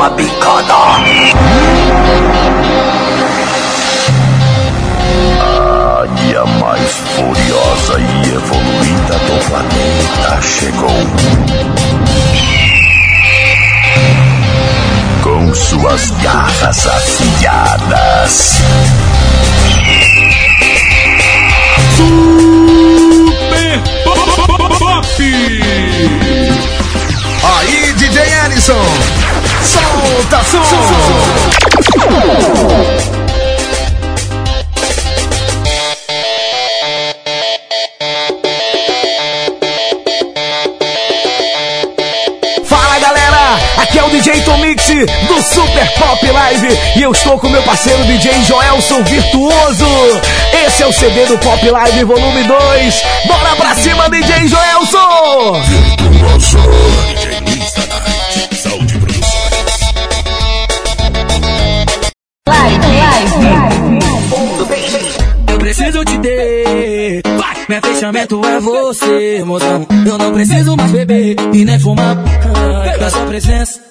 uma bicada. A mais furiosa e evoluída do planeta chegou. Com suas garras afiadas. Do Super Pop Live e eu estou com meu parceiro DJ Joelson Virtuoso. Esse é o CD do Pop Live Volume 2. Bora pra cima, DJ Joelson! Virtuoso. DJ Night. Saúde Produções. Eu preciso te ter. Vai, meu fechamento é você, mozão. Eu não preciso mais beber e nem fumar. Da sua presença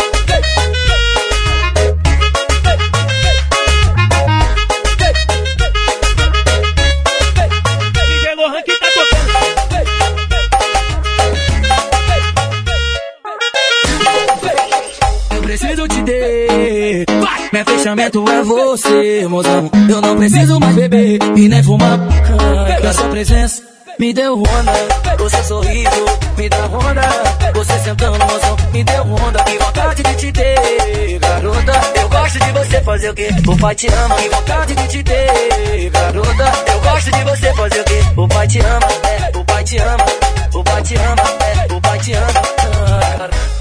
meu fechamento é você, mozão. Eu não preciso mais beber e nem fumar. Da sua presença me deu onda. O seu sorriso me dá onda. Você sentando som me deu onda. Que vontade de te ter, garota. Eu gosto de você fazer o quê? O pai te ama. Que vontade de te ter, garota. Eu gosto de você fazer o quê? O pai te ama, é. O pai te ama. O pai te ama, é. O pai te ama. Ah,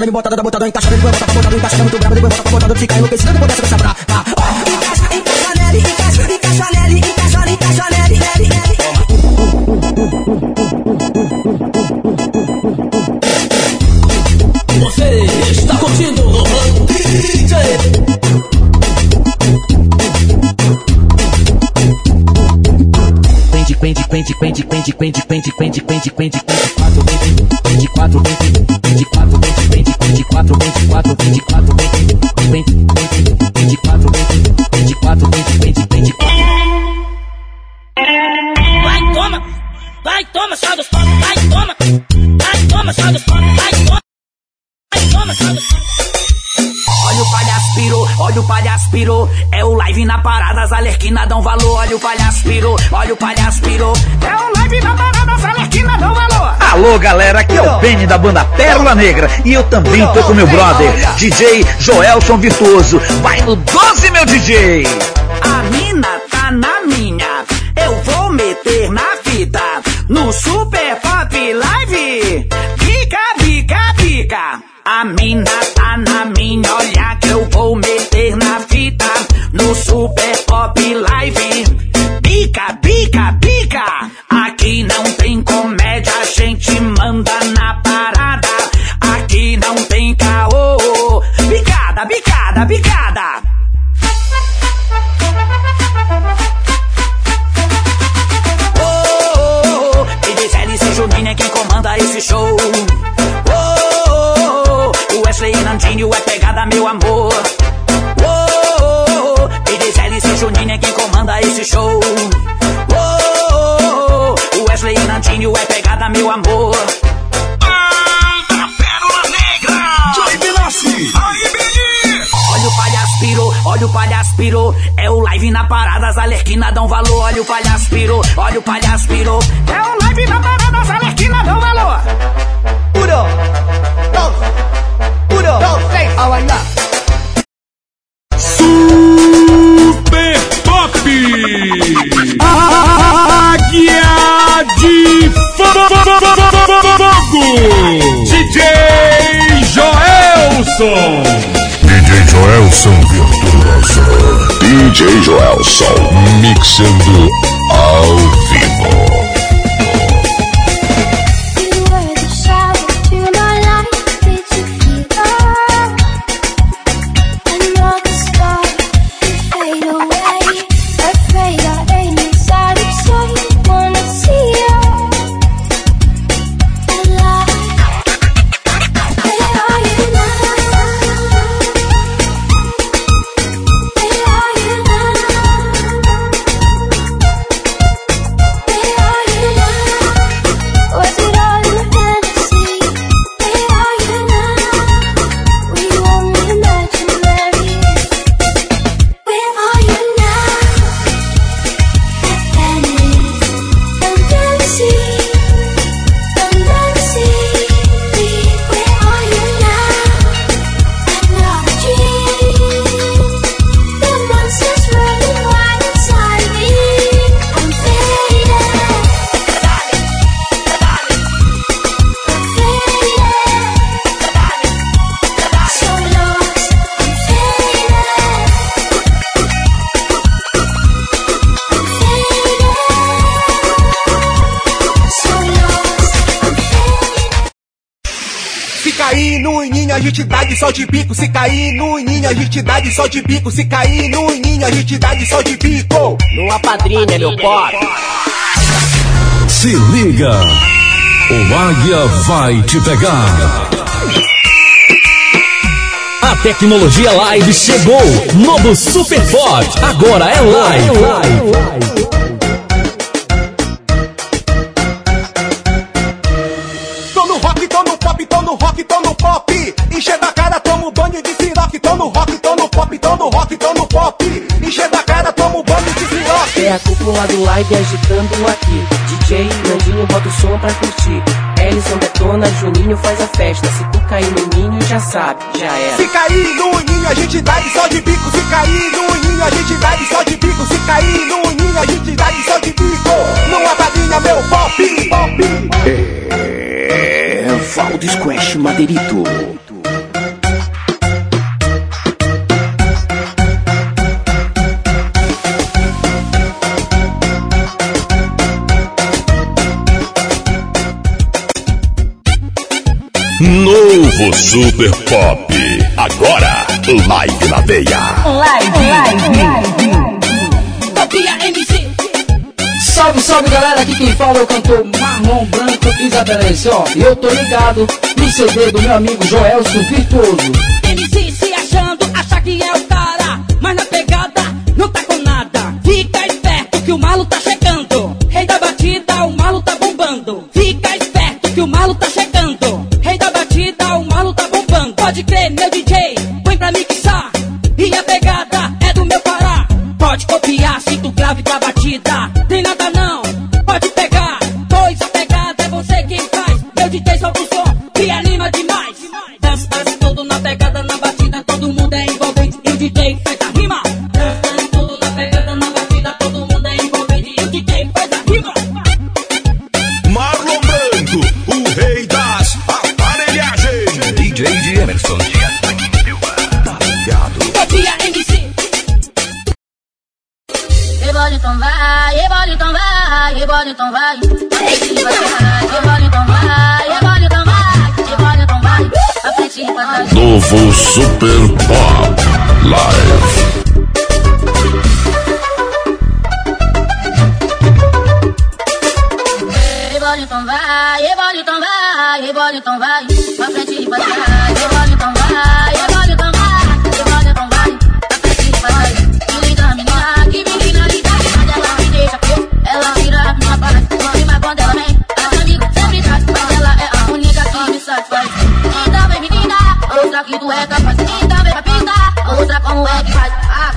Me botando da botando, encaixada, depois bota botando, encaixada muito brabo, depois bota botando, fica enlouquecida, depois dessa coisa brava. Encaixa, encaixa nele, encaixa, encaixa nele, encaixa, encaixa nele, nele, nele. Você está curtindo o DJ Pende, pende, pende, pende, pende, pende, pende, pende, pende, pende, quatro, vinte, vinte quatro, de quatro da banda Pérola Negra e eu também tô com meu brother, DJ Joelson Virtuoso. Vai no 12, meu DJ! A mina tá na minha, eu vou meter na fita. No Super Pop Live, pica, pica, pica. A mina tá na minha, olha que eu vou meter na fita. No Super Pop Live, show. Oh, oh, oh. Wesley e Nandinho é pegada, meu amor. Oh, oh, Pires, e seu Juninho é quem comanda esse show. Oh, oh, Wesley e Nandinho é pegada, meu amor. Banda Pérola Negra! Johnny Benassi! Aí, Olha o palhaço pirou, olha o palhaço pirou. É o live na parada, as alerquina dão valor. Olha o palhaço pirou, olha o palhaço pirou. É o live na parada, as alerquina dão valor. Fogo! DJ Joelson! DJ Joelson Virtuoso. DJ Joelson. Mixando ao vivo. Dá de sol de bico. Se cair no ninho, a gente dá de sol de bico. Se cair no ninho, a gente dá de sol de bico. Não apadrinha, meu pop. Se liga. O Águia vai te pegar. A tecnologia live chegou. Novo Super Pop. Agora é live. Tô É do live agitando aqui. DJ Nandinho bota o som pra curtir. Ellison detona, Juninho faz a festa. Se tu cair no ninho, já sabe, já era. Se cair no ninho, a gente dá de sol de bico. Se cair no ninho, a gente dá de sol de bico. Se cair no ninho, a gente dá de sol de bico. Não apadrinha meu pop, pop. É. Valdo Squash Madeirito. Novo Super Pop. Agora, live na veia. Copia MC. Salve, salve galera, aqui quem fala é o cantor Marlon Branco Isabelense, ó. E eu tô ligado no CD do meu amigo Joelson Virtuoso. Pode crer, meu DJ, Super Pop Live. Rebole então vai, rebole então vai, rebole então vai. Pra frente e pra trás. Rebole então vai, rebole então vai, rebole então vai. Pra frente e pra trás. Que linda menina, que menina linda. Quando ela me deixa preso, ela vira a minha paz. Uma rima quando ela vem, as amigas sempre traz. Mas ela é a única que me satisfaz. Então vem menina, mostra que tu é capaz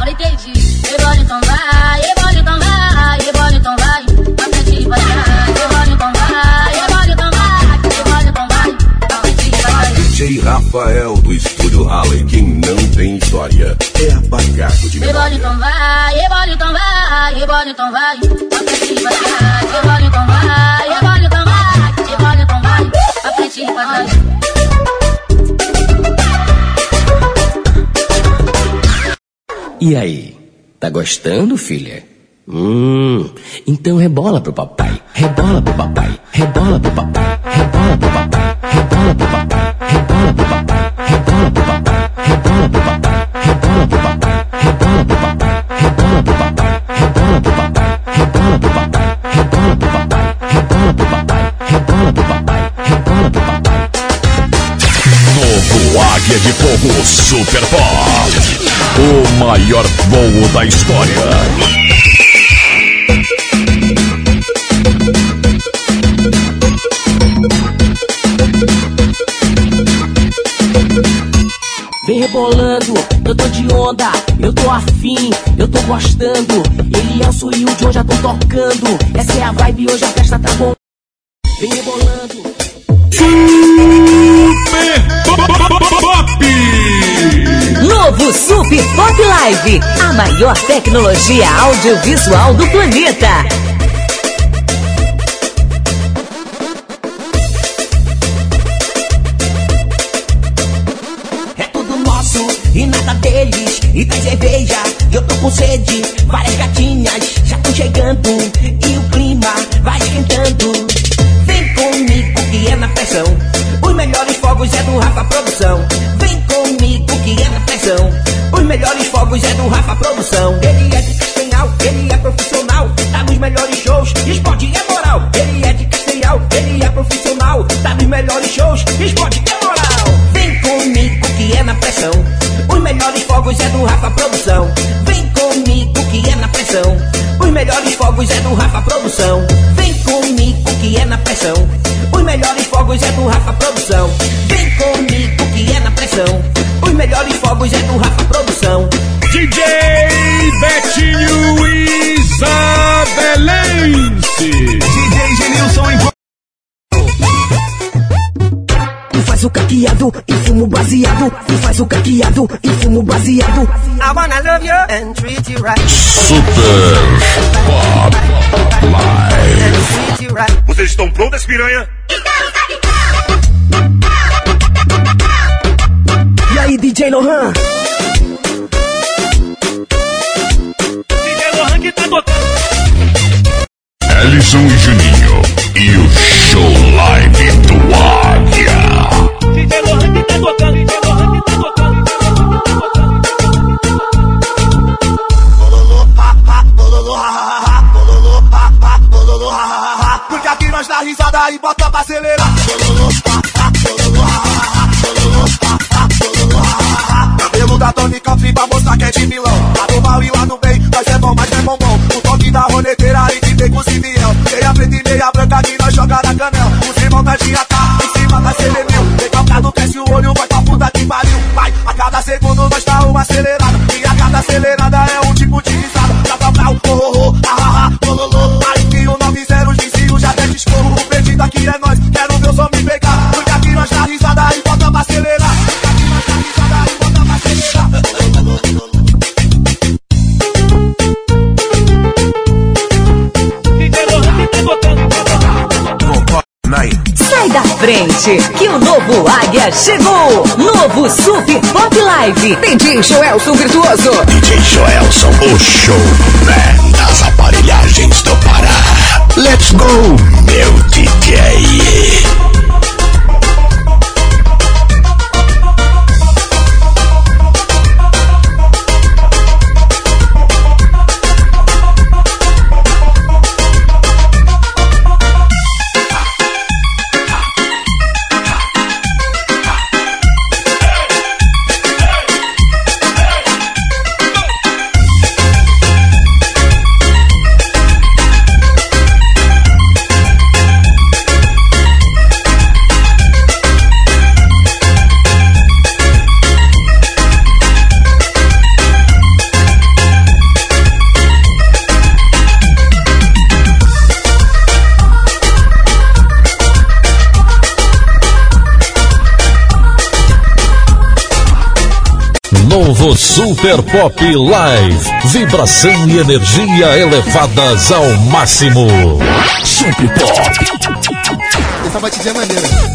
agora entendi. Ebora então vai, ebora então vai, e ebora então vai. Pra frente e pra trás, ebora então vai, e ebora então vai, e ebora então vai. Pra frente e pra trás. DJ Rafael do Estúdio Harlem, quem não tem história é apagado de mim. E Ebora então vai, e ebora então vai, e ebora então vai. Pra frente e pra trás, ebora então vai, e ebora então vai, e ebora então vai. Pra frente e pra trás. E aí? Tá gostando, filha? Hum, então rebola pro papai, rebola pro papai, rebola pro papai, rebola pro papai. Alívia de fogo, Super Pop. O maior voo da história. Vem rebolando, eu tô de onda, eu tô afim, eu tô gostando. Ele é o John já tô tocando. Essa é a vibe, hoje a festa tá bom. Vem rebolando. Novo Sup Pop Live, a maior tecnologia audiovisual do planeta. É tudo nosso e nada deles. E tem cerveja, e eu tô com sede. Várias gatinhas já estão chegando e o clima vai esquentando. Vem comigo que é na pressão. Gente, que o novo Águia chegou! Novo Super Pop Live. DJ Joelson Virtuoso. DJ Joelson, o showman né, das aparelhagens do Pará. Let's go, Super Pop Live. Vibração e energia elevadas ao máximo. Super Pop. Essa batidinha é maneira.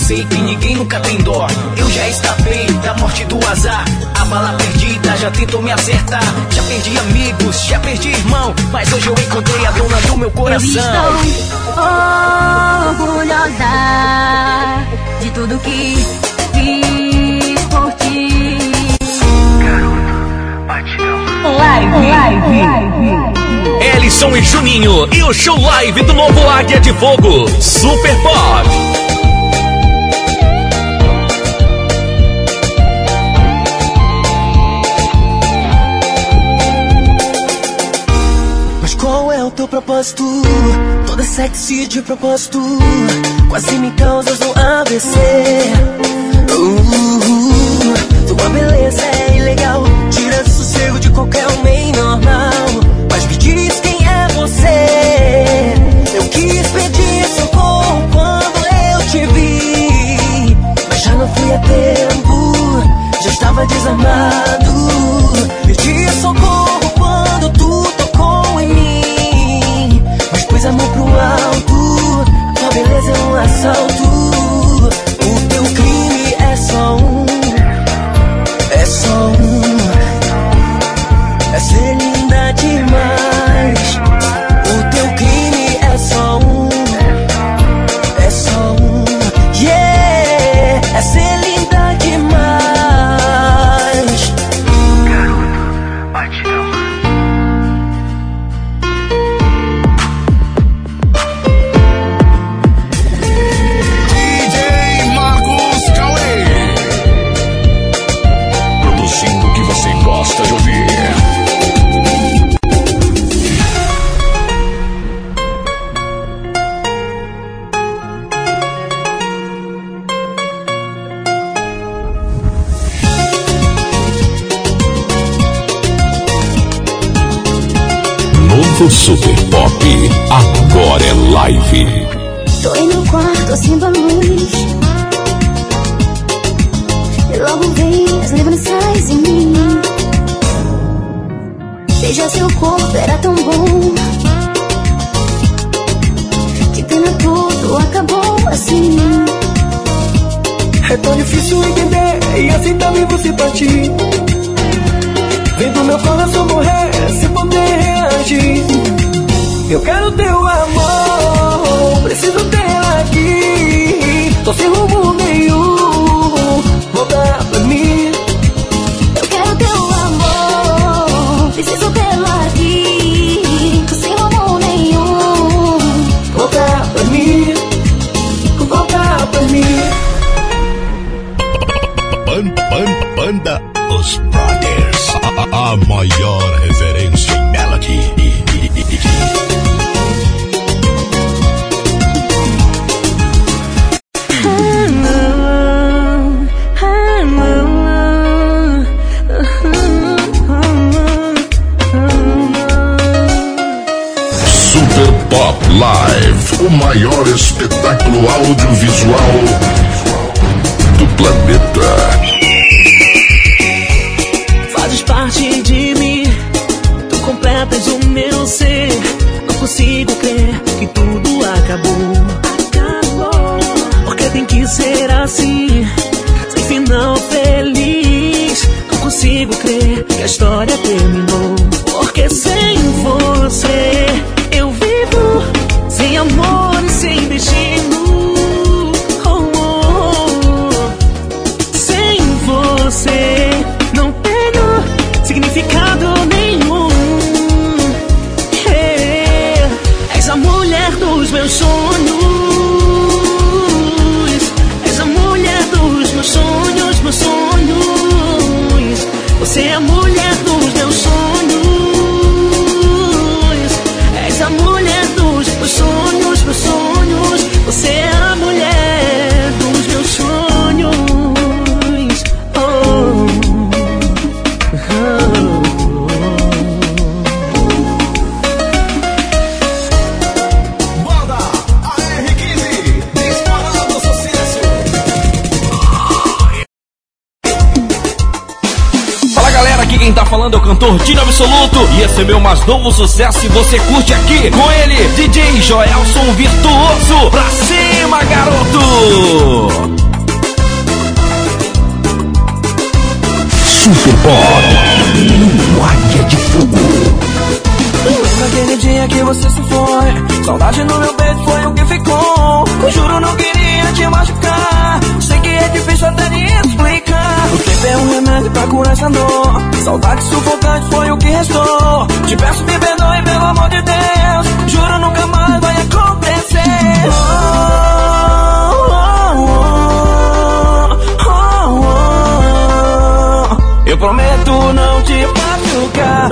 sei que ninguém nunca tem dó. Eu já escapei da morte do azar. A bala perdida já tentou me acertar. Já perdi amigos, já perdi irmão. Mas hoje eu encontrei a dona do meu coração. Eu estou orgulhosa de tudo que fiz por ti. Garoto, bate um Live, live, live. Ellison e Juninho e o show live do novo Águia de Fogo, Super Pop. Gosto. Toda sexy de propósito. Quase me causas um AVC. Uh, tua beleza é ilegal. Tira sossego de qualquer homem normal. Mas me diz quem é você. Eu quis pedir socorro quando eu te vi. Mas já não fui a tempo. Já estava desarmado. Mas pus a mão pro alto. Tua beleza é um assalto. Novo Super Pop, agora é live. Tô em meu quarto, acendo a luz. E logo vem as lembranças em mim. Beijar seu corpo era tão bom. Que pena tudo acabou assim. É tão difícil entender e assim também você partir. Vendo meu coração morrer Eu quero teu amor, preciso tê-la aqui. Tô sem rumo nenhum, volta pra mim. Eu quero teu amor, preciso tê-la aqui. Tô sem rumo nenhum. Volta pra mim, volta pra mim. Ban- ban- Banda Os Brothers. A, a- a maior Live. O maior espetáculo audiovisual do planeta. Fazes parte de mim, tu completas o meu ser. Não consigo crer que tudo acabou. Acabou. Porque tem que ser assim, sem final feliz. Não consigo crer que a história terminou. Absoluto e esse é meu mais novo sucesso e você curte aqui com ele, DJ Joelson Virtuoso. Pra cima, garoto! Super Pop, Águia de Fogo. Naquele dia que você se foi Saudade no meu peito foi o que ficou Juro não queria te machucar Sei que é difícil até de O tempo é um remédio pra curar essa dor. Saudade sufocante foi o que restou. Te peço me perdoe pelo amor de Deus. Juro nunca mais vai acontecer. Oh, oh, oh, oh, oh. Eu prometo não te machucar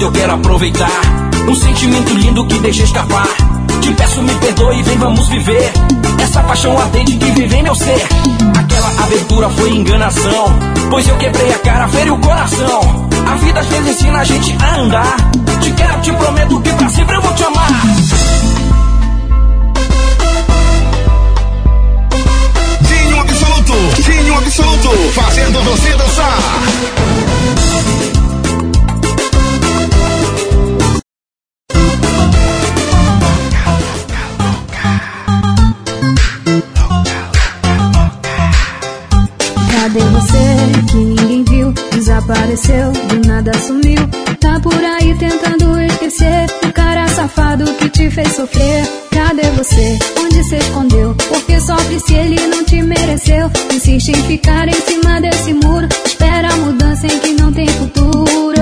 curta, eu quero aproveitar. Um sentimento lindo que deixa escapar. Te peço, me perdoe, vem, vamos viver. Essa paixão ardente que vive em meu ser. Aquela abertura foi enganação. Pois eu quebrei a cara, feri o coração. A vida às vezes ensina a gente a andar. Te quero, te prometo que pra sempre eu vou te amar. Dinho Absoluto, Dinho Absoluto, fazendo você dançar. Cadê você que ninguém viu? Desapareceu, do nada sumiu. Tá por aí tentando esquecer o cara safado que te fez sofrer. Cadê você? Onde se escondeu? Porque sofre se ele não te mereceu. Insiste em ficar em cima desse muro. Espera a mudança em que não tem futuro.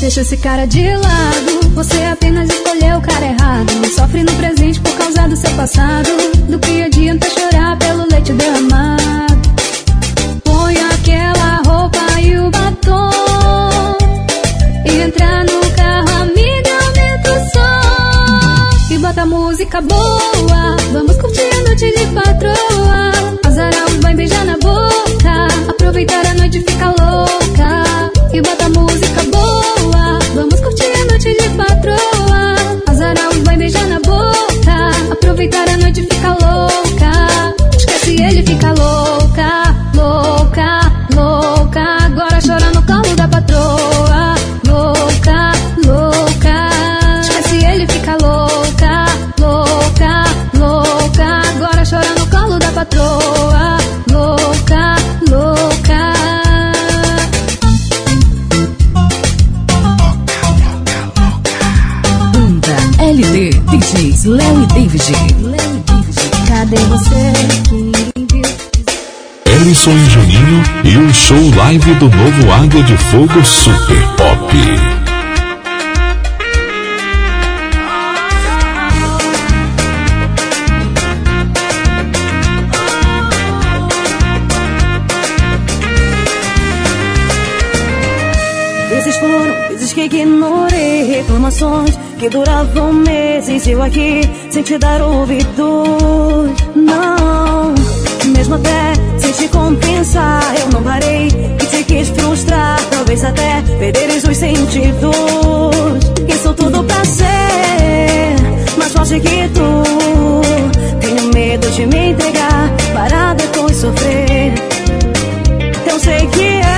Deixa esse cara de lado. Você apenas escolheu o cara errado. Sofre no presente por causa do seu passado. Do que adianta chorar pelo leite derramado? Batom. Entra no carro, amiga, aumenta o som. E bota música boa. Vamos curtir a noite de patroa. Azarão vai beijar na boca. Aproveitar a noite ficar louca. Ellison e Juninho e o show live do novo Águia de Fogo Super Pop. Vezes foram, vezes que ignorei reclamações que duravam meses. Eu aqui, sem te dar ouvidos. Não, mesmo até sem te compensar, eu não parei e te quis frustrar. Talvez até perderes os sentidos. Sou tudo pra ser mais forte que tu. Tenho medo de me entregar para depois sofrer. Eu sei que és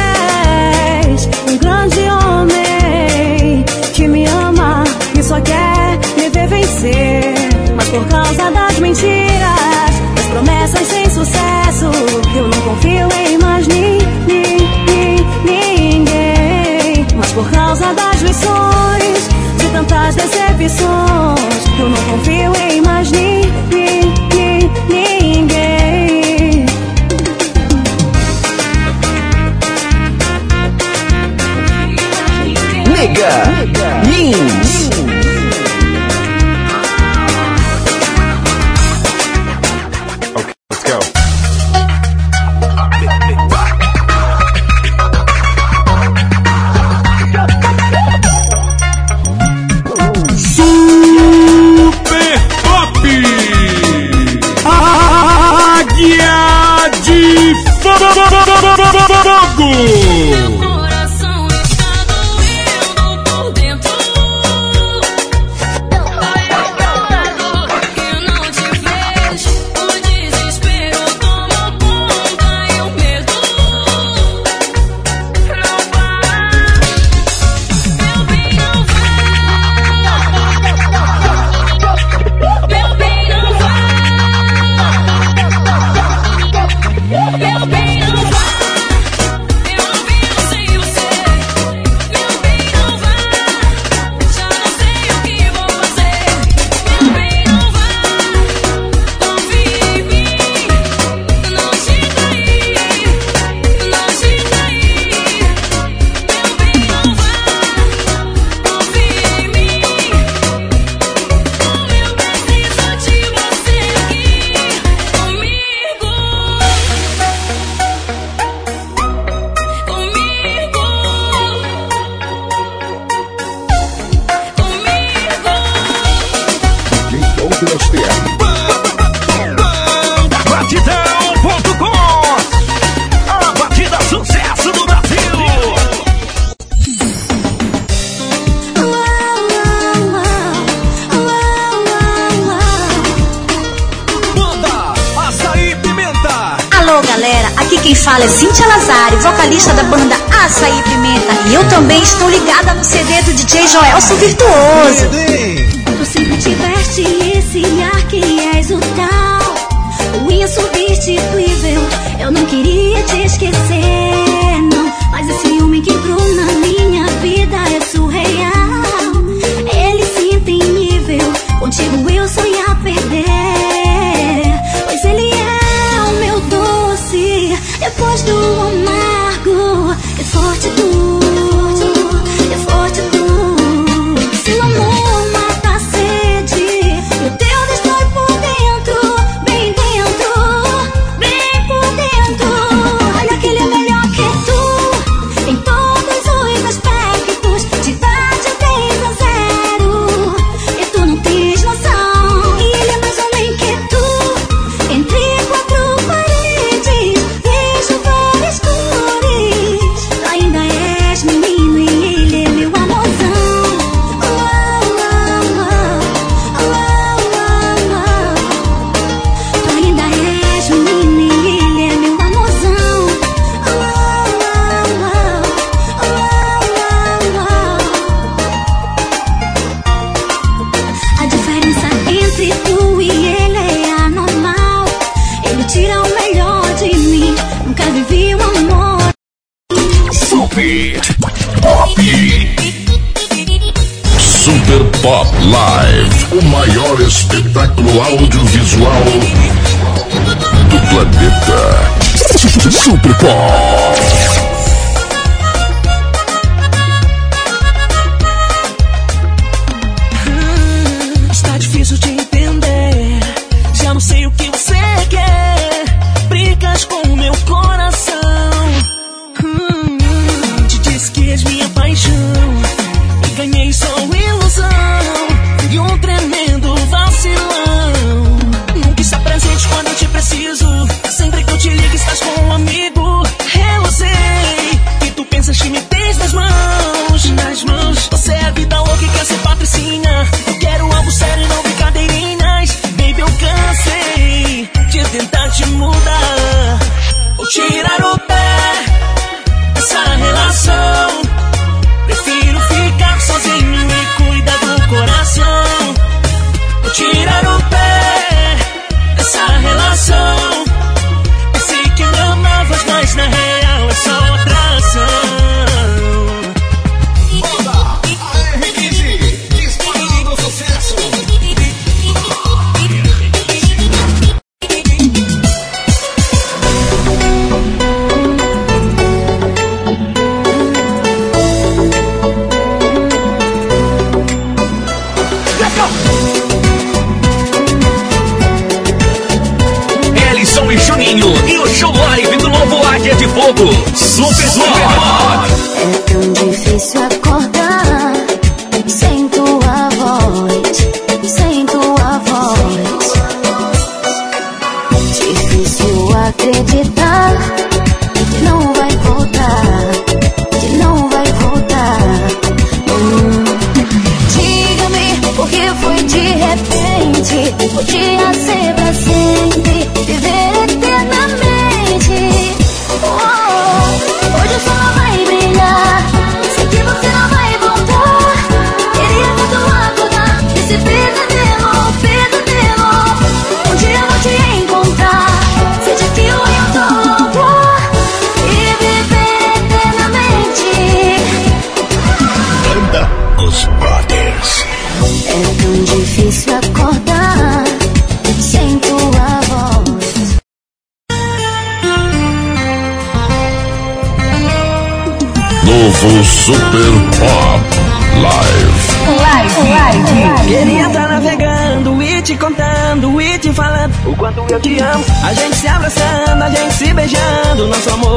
por causa das mentiras, das promessas sem sucesso, eu não confio em mais ni, ni, ni- ninguém. Mas por causa das lições, de tantas decepções, eu não confio em mais ni, ni- ni- ninguém. Nega. Let's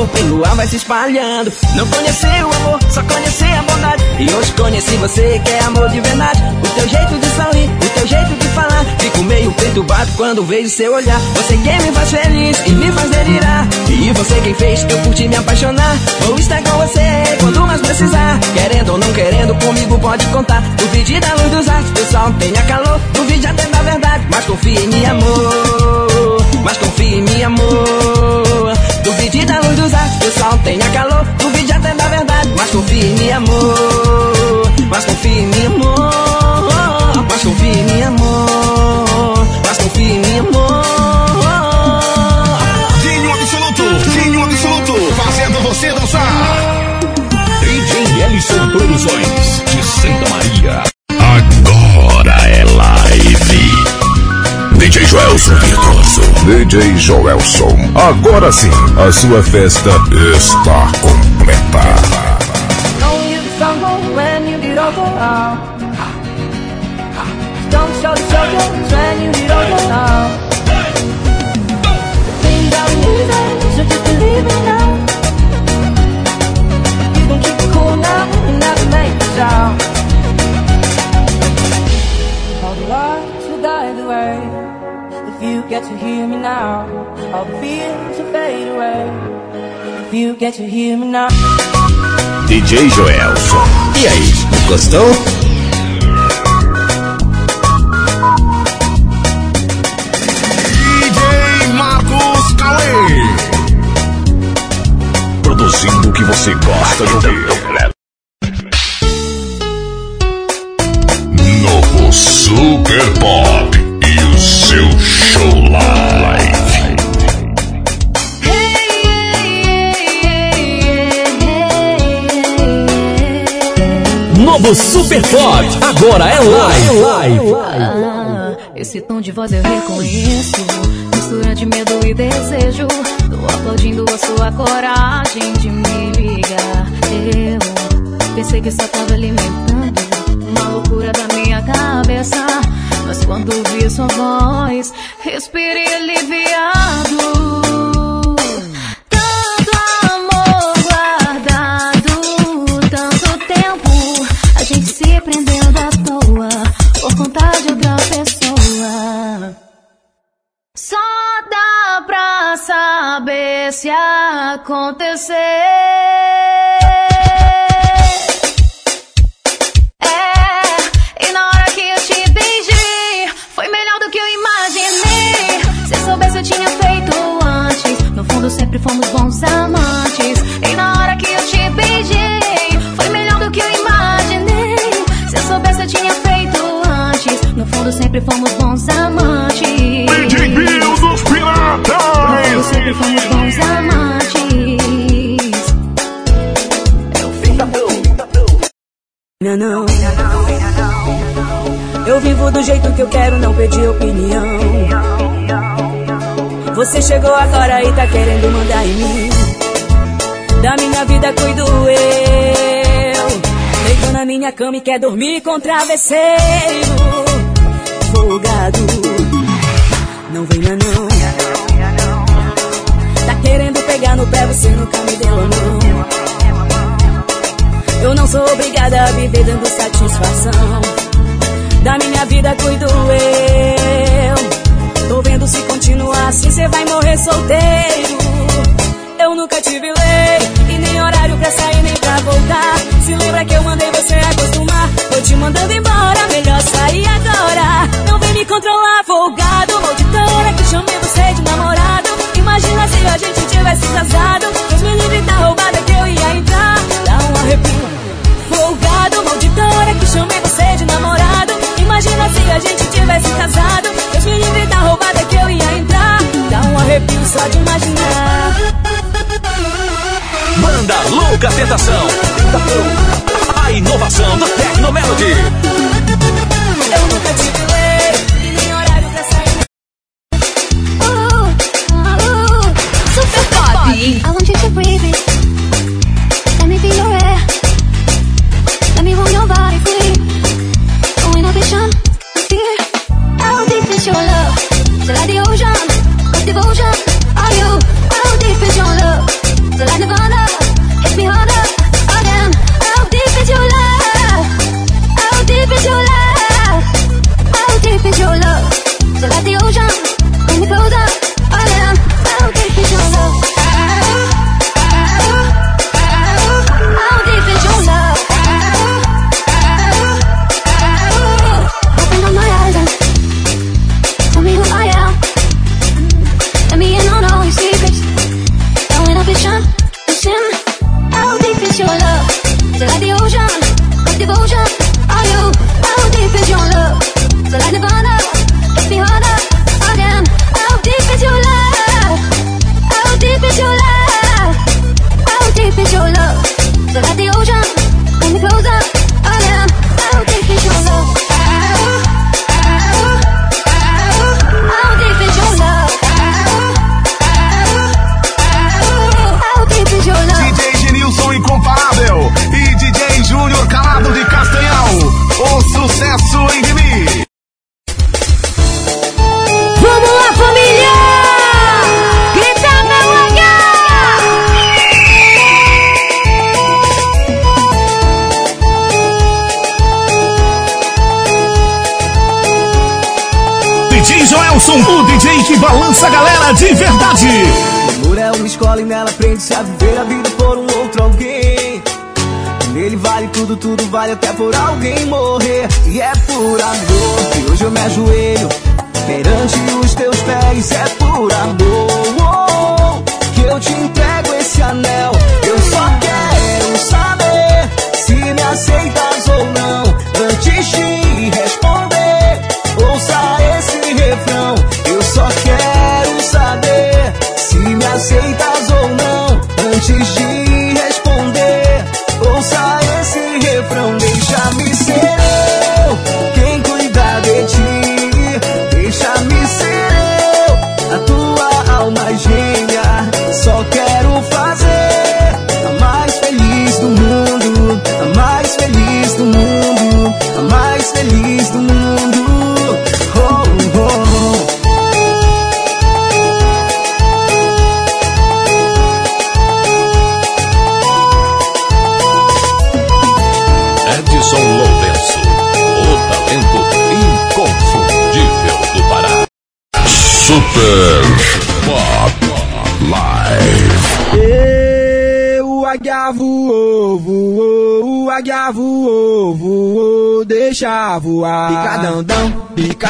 pelo ar vai se espalhando. Não conheceu o amor, só conhecer a bondade. E hoje conheci você que é amor de verdade. O teu jeito de sorrir, o teu jeito de falar. Fico meio perturbado quando vejo seu olhar. Você quem me faz feliz e me faz delirar. E você quem fez eu curtir me apaixonar. Vou estar com você quando mais precisar. Querendo ou não querendo, comigo pode contar. Duvide da luz dos astros, pessoal, tenha calor. Duvide até da verdade, mas confie em mim, amor. Mas confie em mim, amor. Duvide da luz dos astros, sol tenha calor. Duvide até da verdade, mas confie em mim, amor. Mas confie em mim, amor. Mas confie em mim, amor. Mas confie em mim, amor. Dinho absoluto, Dinho absoluto, fazendo você dançar. DJ Ellison Produções, de Santa Maria. Agora é live. DJ Joelson Virtuoso. DJ Joelson. Agora sim, a sua festa está completa. To hear me now, all the fears will fade away. If you get to hear me now. DJ Joelson. E aí, gostou? DJ Marcos Cauê. Produzindo o que você gosta de ouvir. Novo Super Pop, agora é live. Ah, esse tom de voz eu reconheço. Mistura de medo e desejo. Tô aplaudindo a sua coragem de me ligar. Eu pensei que só tava alimentando uma loucura da minha cabeça. Mas quando vi sua voz, respirei aliviado. Só dá pra saber se acontecer. É, e na hora que eu te beijei, foi melhor do que eu imaginei. Se soubesse, eu tinha feito antes. No fundo, sempre fomos bons amantes. E na hora que eu te No fundo, sempre fomos bons amantes. DJ Bill dos No fundo, Piratas. sempre fomos bons amantes. Não, não. Eu vivo do jeito que eu quero, não pedi opinião. Você chegou agora e tá querendo mandar em mim. Da minha vida cuido eu. Deito na minha cama e quer dormir com travesseiro. Folgado. Não venha não. Tá querendo pegar no pé, você nunca me deu a mão. Eu não sou obrigada a viver dando satisfação. Da minha vida cuido eu. Tô vendo se continuar assim, cê vai morrer solteiro. Eu nunca tive lei e nem horário pra sair nem pra voltar. Se lembra que eu mandei você acostumar? Tô te mandando embora, casado. Deus me livre da roubada que eu ia entrar. Dá um arrepio. Folgado, malditora que chamei você de namorado. Imagina se a gente tivesse casado. Deus me livre da roubada que eu ia entrar. Dá um arrepio só de imaginar. Banda Louca Tentação. A inovação do Tecno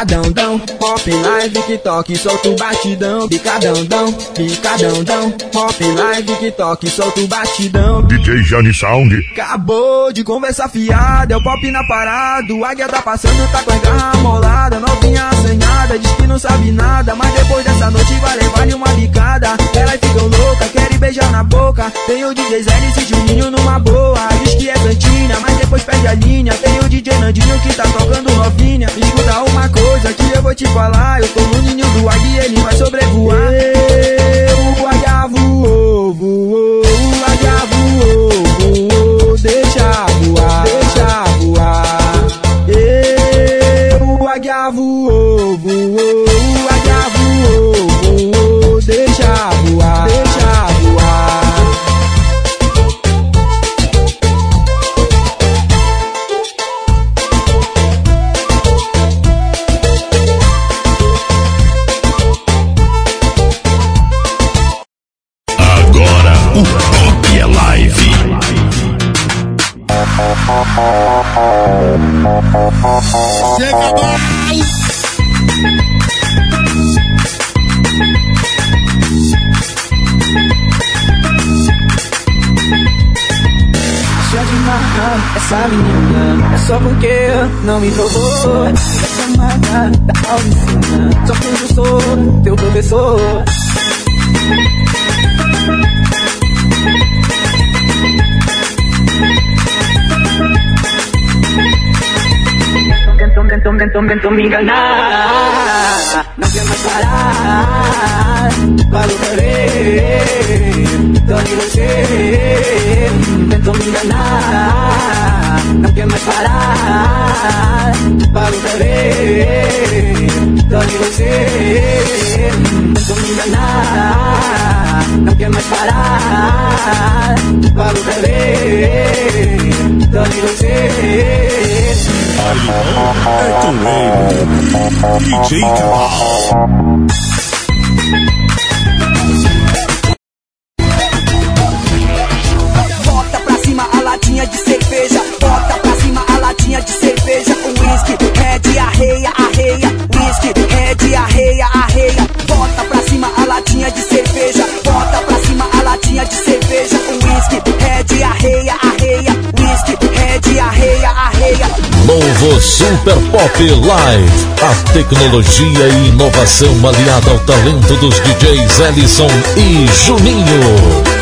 picadão, pop live que toque, solta o batidão. Picadão, picadão, pop live que toque, solta o batidão. DJ Jani Sound. Acabou de conversa fiada, é o pop na parada. O águia tá passando, tá com a garra molada. Novinha assanhada, diz que não sabe nada. Mas depois dessa noite vai levar-lhe uma bicada. Ela ficou louca, quer beijar na boca. Tem o DJ Zé e Juninho numa boa. Diz que é cantina, mas depois perde a linha. Tem o DJ Nandinho que tá tocando novinha. Escuta uma coisa que eu vou te falar. Eu tô no ninho do águia ele vai sobrevoar. E o águia voou, voou, o águia voou, voou. Não me provou Essa marca da aula Só que eu sou teu professor Tentam, tentam, tentam, tentam me enganar Não quer mais parar Parou pra ver Dani você Tentam me Não quer mais parar. Parou pra ver Dani você. Tentam me enganar. Não quer mais parar. Parou pra ver Dani você. É com ele, DJ Cabal. De cerveja. O whisky é diarreia, arreia. Whisky é diarreia, arreia. Bota pra cima a latinha de cerveja. Bota pra cima a latinha de cerveja. O whisky é diarreia, arreia. Whisky é diarreia, arreia. Novo Super Pop Live. A tecnologia e inovação aliada ao talento dos DJs Ellison e Juninho.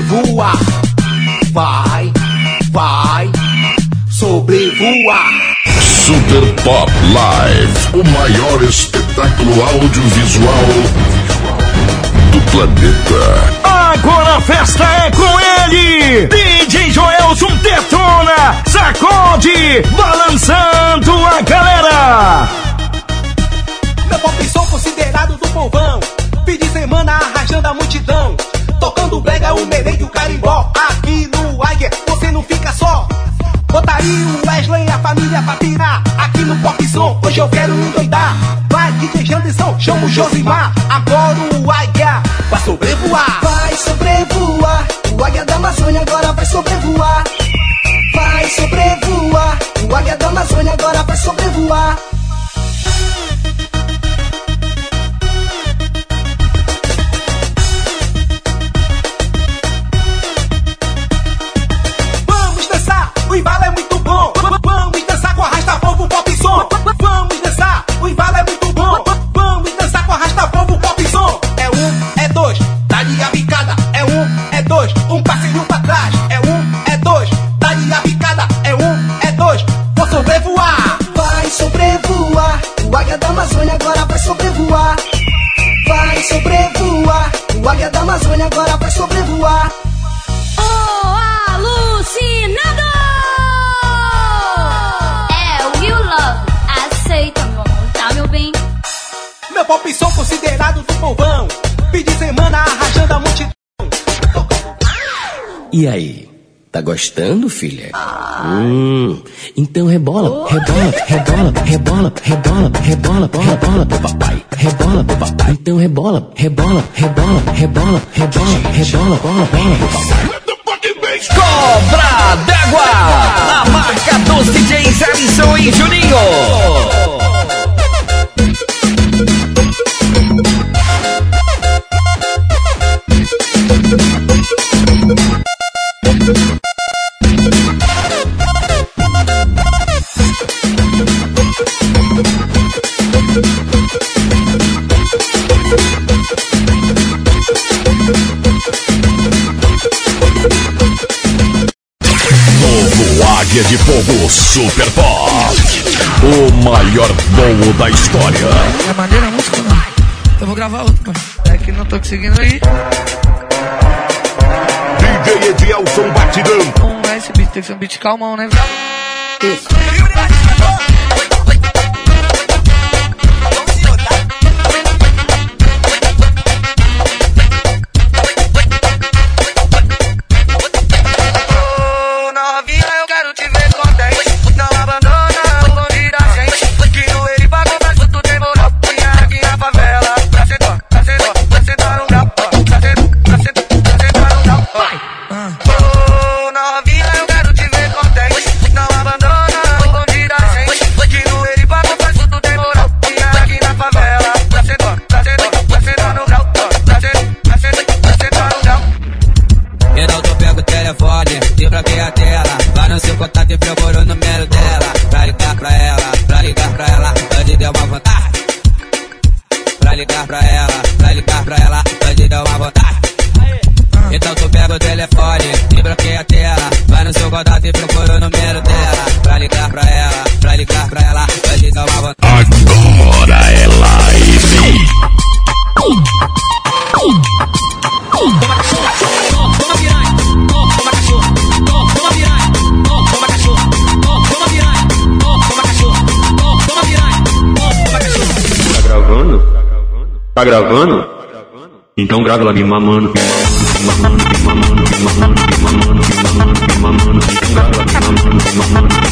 Voa, vai, vai, sobrevoa. Super Pop Live, o maior espetáculo audiovisual do planeta. Agora a festa é com ele! DJ Joelson detona, sacode, balançando a galera! Meu pop som considerado do povão. Fim de semana arrastando a multidão. Tocando brega, o merengue o carimbó. Aqui no Águia, você não fica só. Bota aí o Wesley e a família pra pirar. Aqui no pop som, hoje eu quero endoidar. Vai, DJ Janderson, chama o Josimar. Agora o Águia vai sobrevoar. Vai sobrevoar. O Águia da Amazônia agora vai sobrevoar. Vai sobrevoar. O Águia da Amazônia agora vai sobrevoar. O embalo é muito bom. Vamos dançar com arrasta povo pop som. É um, é dois, dá-lhe a bicada. É um, é dois, um passinho pra trás. É um, é dois, dá-lhe a bicada. É um, é dois, vou sobrevoar. Vai sobrevoar, o águia da Amazônia agora vai sobrevoar. Vai sobrevoar, o águia da Amazônia agora vai sobrevoar. Oh, alucinado! Meu pop som considerado do povão. De semana arrastando a multidão. E aí? Tá gostando, filha? Hum, então rebola, rebola, rebola, rebola, rebola, rebola, rebola pro papai, rebola pro papai. Então rebola, rebola, rebola, rebola, rebola, rebola, bola, bola pro papai. Cobra d'água, a marca dos DJs Ellison e Juninho. Águia de Fogo Super Pop. O maior voo da história. É maneira a música, não? Então eu vou gravar outra, mano. É que não tô conseguindo aí. DJ Edielson Batidão. Não é esse beat, tem que ser um beat calmão, né? Isso. gravando? Então grava lá me mamando, mamando, mamando, mamando, mamando, mamando, mamando, mamando, mamando, mamando, me mamando.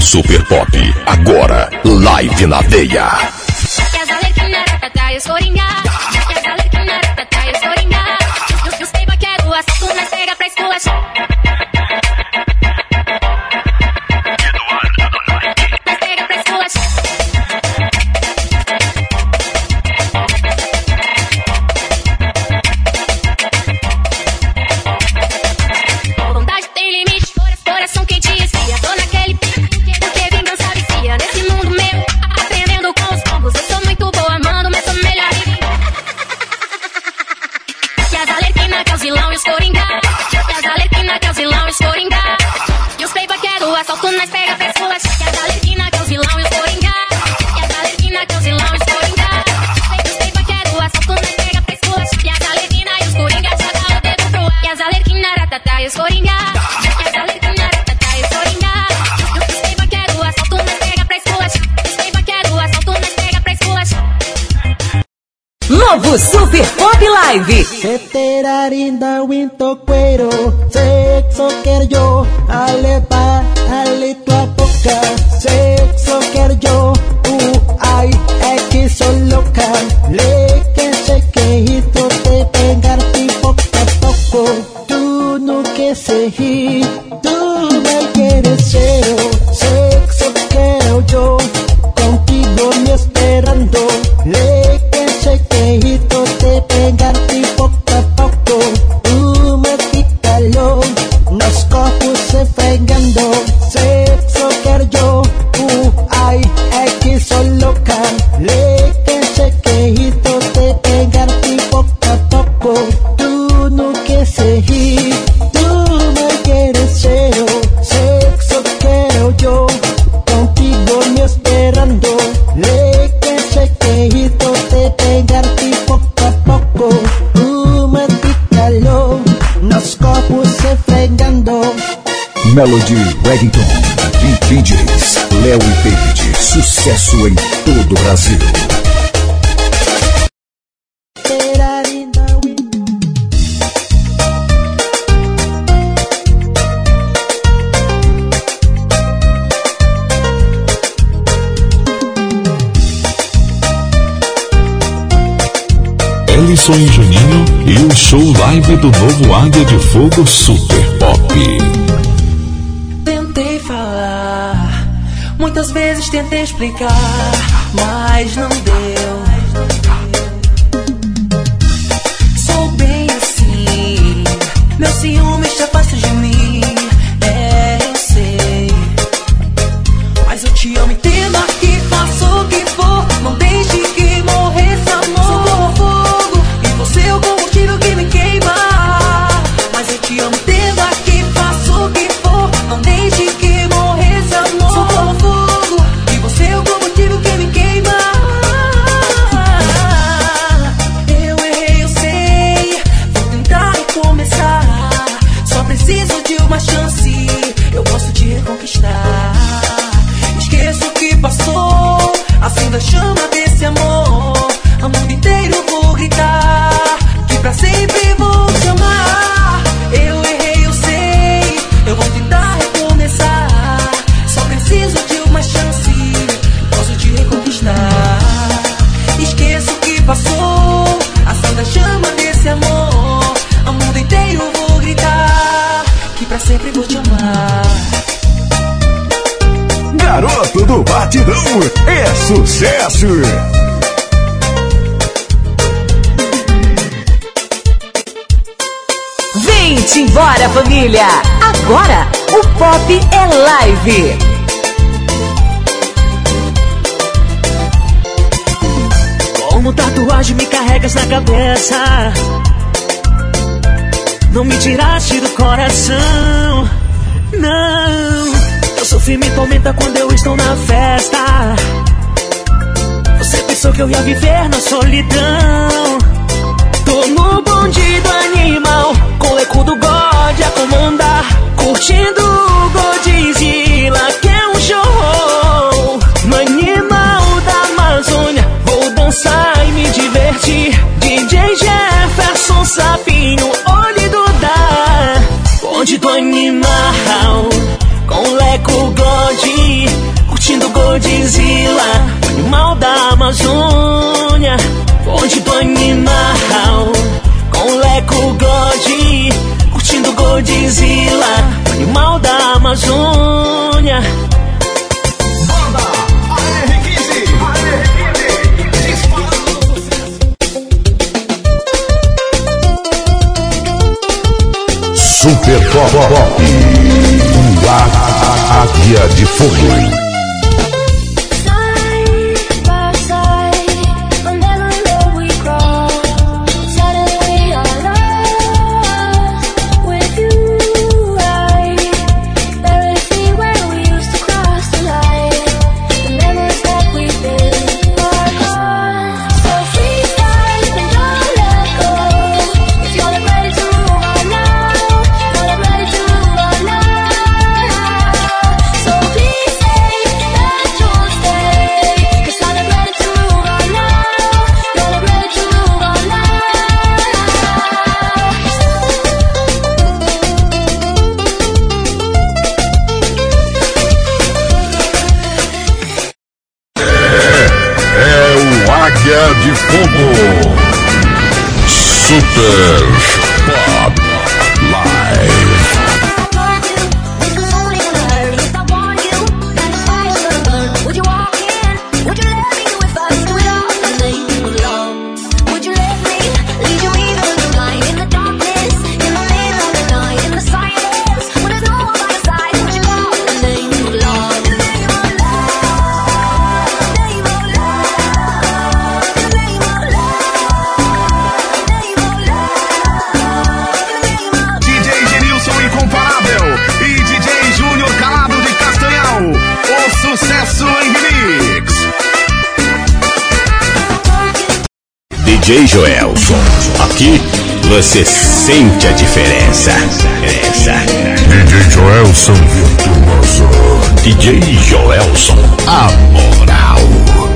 Super Pop. Agora, live na veia. Toninho e o show live do novo Águia de Fogo Super Pop. Tentei falar, muitas vezes tentei explicar, mas não deu. Sou bem assim, meu senhor. Vem-te embora, família! Agora, o Pop é live. Como tatuagem me carregas na cabeça. Não me tiraste do coração. Não. Teu sofrimento aumenta quando eu estou na festa. Que eu ia viver na solidão. Tô no bonde do animal, com o eco do God a comandar. Curtindo o Godzilla, que é um show. No animal da Amazônia, vou dançar e me divertir. DJ Jefferson Sapinho, olho do Dá. Bonde do animal, com o Leco God. Curtindo Godzilla, animal da Amazônia. Godzilla, o animal da Amazônia. Super Pop Pop. A Águia de Fogo. Super DJ Joelson. Aqui você sente a diferença. Essa. DJ Joelson Virtuoso. DJ Joelson, a moral.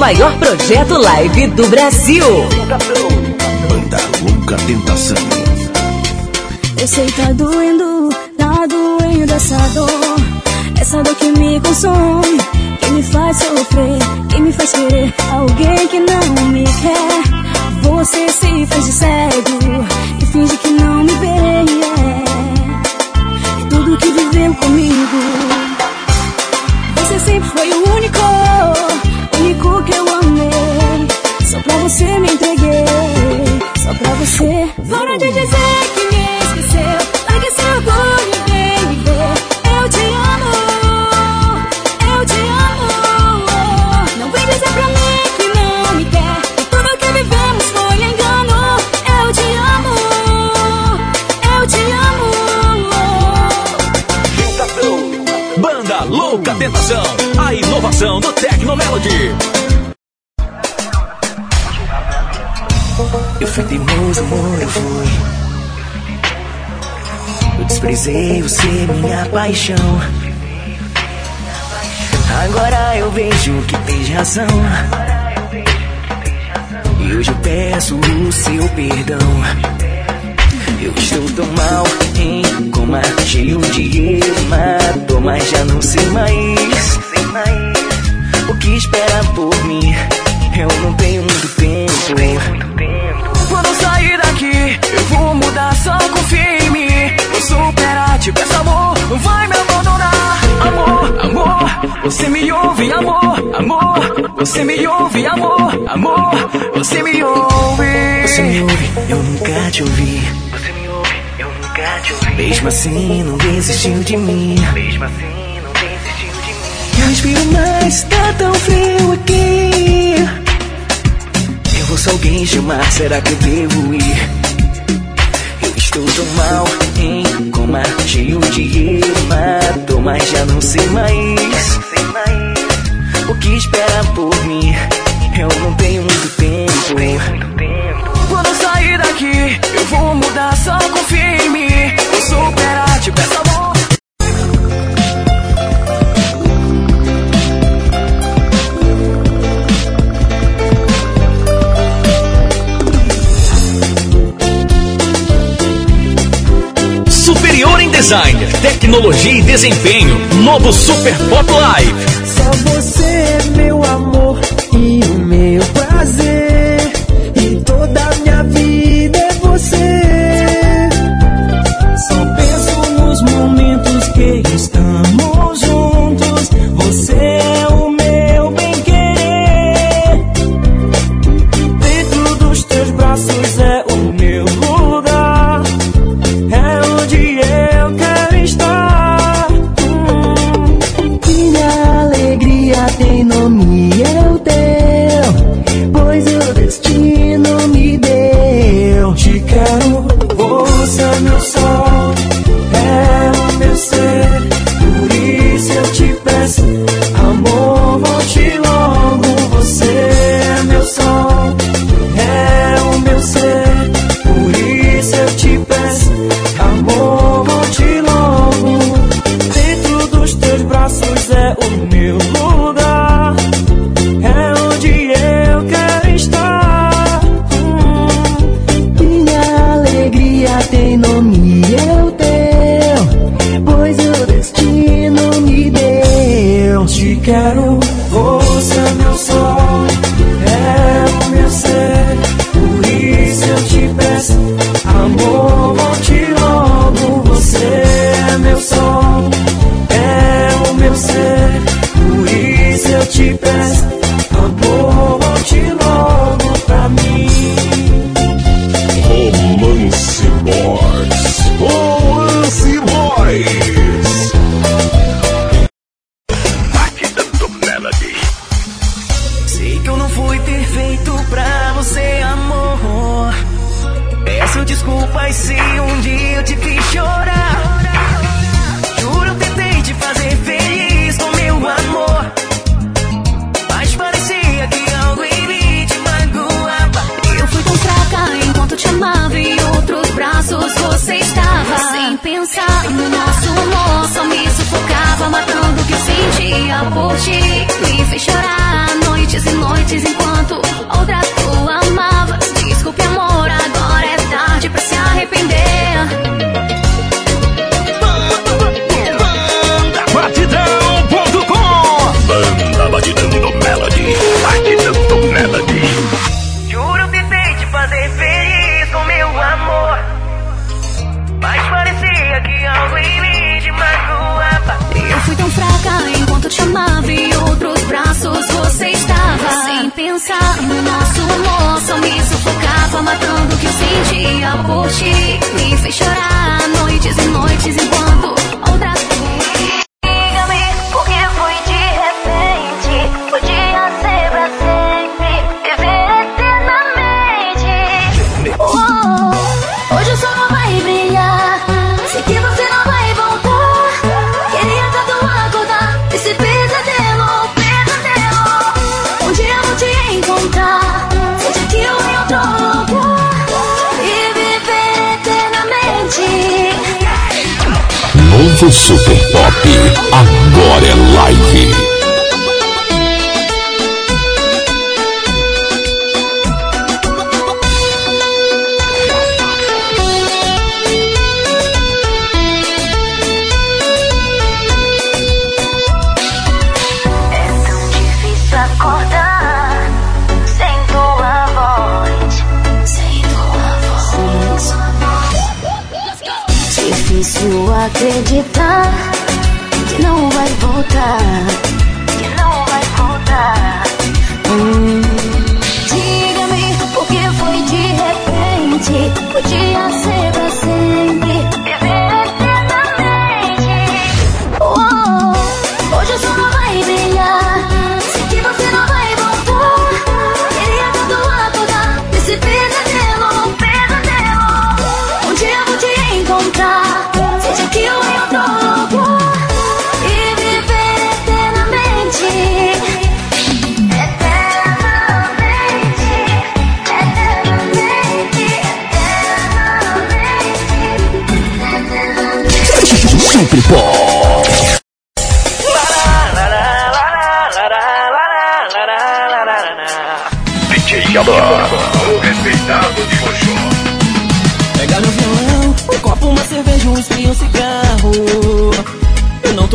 maior projeto live do Brasil. Banda Louca Tentação. Eu sei tá doendo, tá doendo essa dor. Essa dor que me consome, que me faz sofrer, que me faz querer alguém que não me quer. Você se fez de cego e finge que não me vê. Yeah. Tudo que viveu comigo. De dizer que me esqueceu, larga esse orgulho e vem me ver. Eu te amo, eu te amo. Não vem dizer pra mim que não me quer. que Tudo que vivemos foi engano. Eu te amo, eu te amo. Banda Louca Tentação, a inovação do Tecno minha paixão. Agora eu vejo que tens razão. E hoje eu peço o seu perdão. Eu estou tão mal em coma, cheio de hemato, mas já não sei mais. O que espera por mim? Eu não tenho muito tempo. Quando sair daqui, eu vou mudar, só confia em mim. Vou superar, te peço amor, não vai me abandonar. Amor, amor, você me ouve, amor, amor. Você me ouve, amor, amor. Você me ouve. Você me ouve, eu nunca te ouvi. Você me ouve, eu nunca te ouvi. Mesmo assim, não desistiu de mim. Mesmo assim, não desistiu de mim. Eu respiro mais, tá tão frio aqui. Eu vou só alguém chamar, será que eu devo ir? Tão mal em coma, cheio de hemato, mas já não sei mais. O que espera por mim? Eu não tenho muito tempo. Quando eu sair daqui, eu vou mudar, só confia em mim. Vou superar, te peço Design, Tecnologia e Desempenho. Novo Super Pop Live. Super Pop, agora é live. Acreditar que não vai voltar.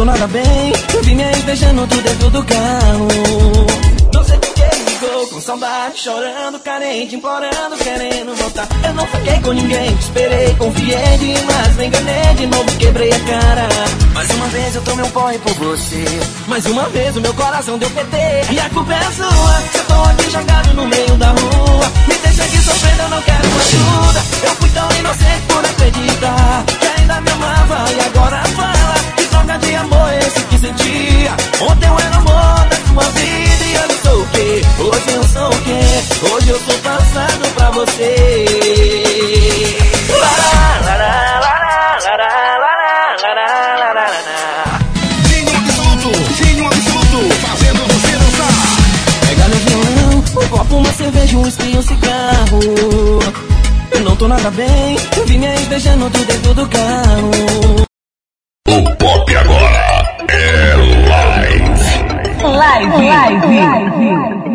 Nada bem, eu vi minha ex beijando tu dentro do carro. Não sei por que ligou, com saudade, chorando, carente, implorando, querendo voltar. Eu não fiquei com ninguém, esperei, confiei demais, me enganei de novo, quebrei a cara. Mais uma vez eu tomei um porre por você, mais uma vez o meu coração deu PT. E a culpa é sua, eu tô aqui jogado no meio da rua. Me deixa aqui sofrendo, eu não quero ajuda. Eu fui tão inocente por acreditar que ainda me amava e agora fala de amor esse que sentia. Ontem eu era amor da tua vida e eu não sou o quê? Hoje eu sou o quê? Hoje eu sou passado pra você. Vinho absurdo, vinho absurdo, fazendo você dançar. Pega meu violão, um copo, uma cerveja, um whisky, um cigarro. Eu não tô nada bem, eu vi minha ex beijando tu dentro do carro. O pop agora é live. Live, live. Vai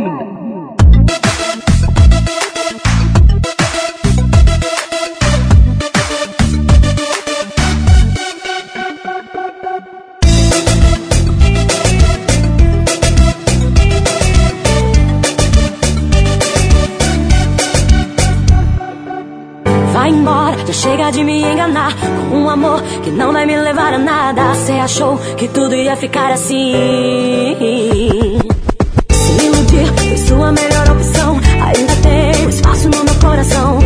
chega de me enganar com um amor que não vai me levar a nada. Você achou que tudo ia ficar assim? Se iludir foi sua melhor opção. Ainda tem espaço no meu coração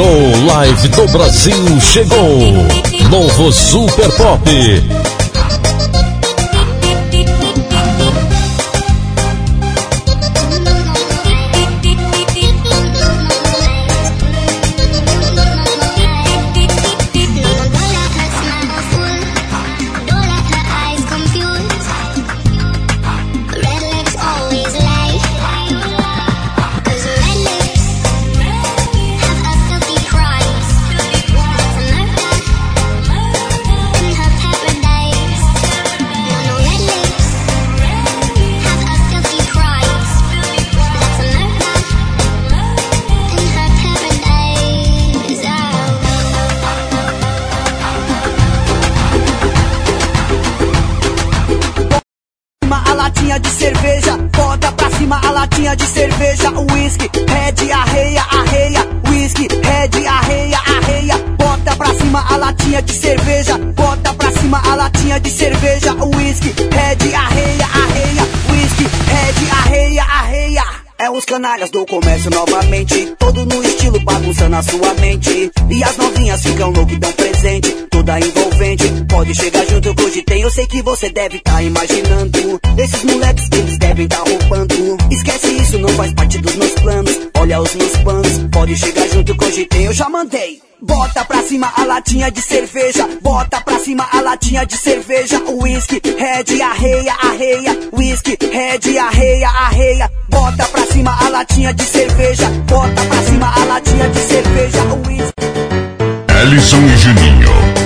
show live do Brasil chegou. Novo Super Pop você deve tá imaginando. Esses moleques que eles devem tá roubando. Esquece isso, não faz parte dos meus planos. Olha os meus planos, pode chegar junto com o GT, eu já mandei. Bota pra cima a latinha de cerveja, bota pra cima a latinha de cerveja. Whisky, red, arreia, arreia. Whisky, red, arreia, arreia. Bota pra cima a latinha de cerveja, bota pra cima a latinha de cerveja. Whisky. Ellison e Juninho.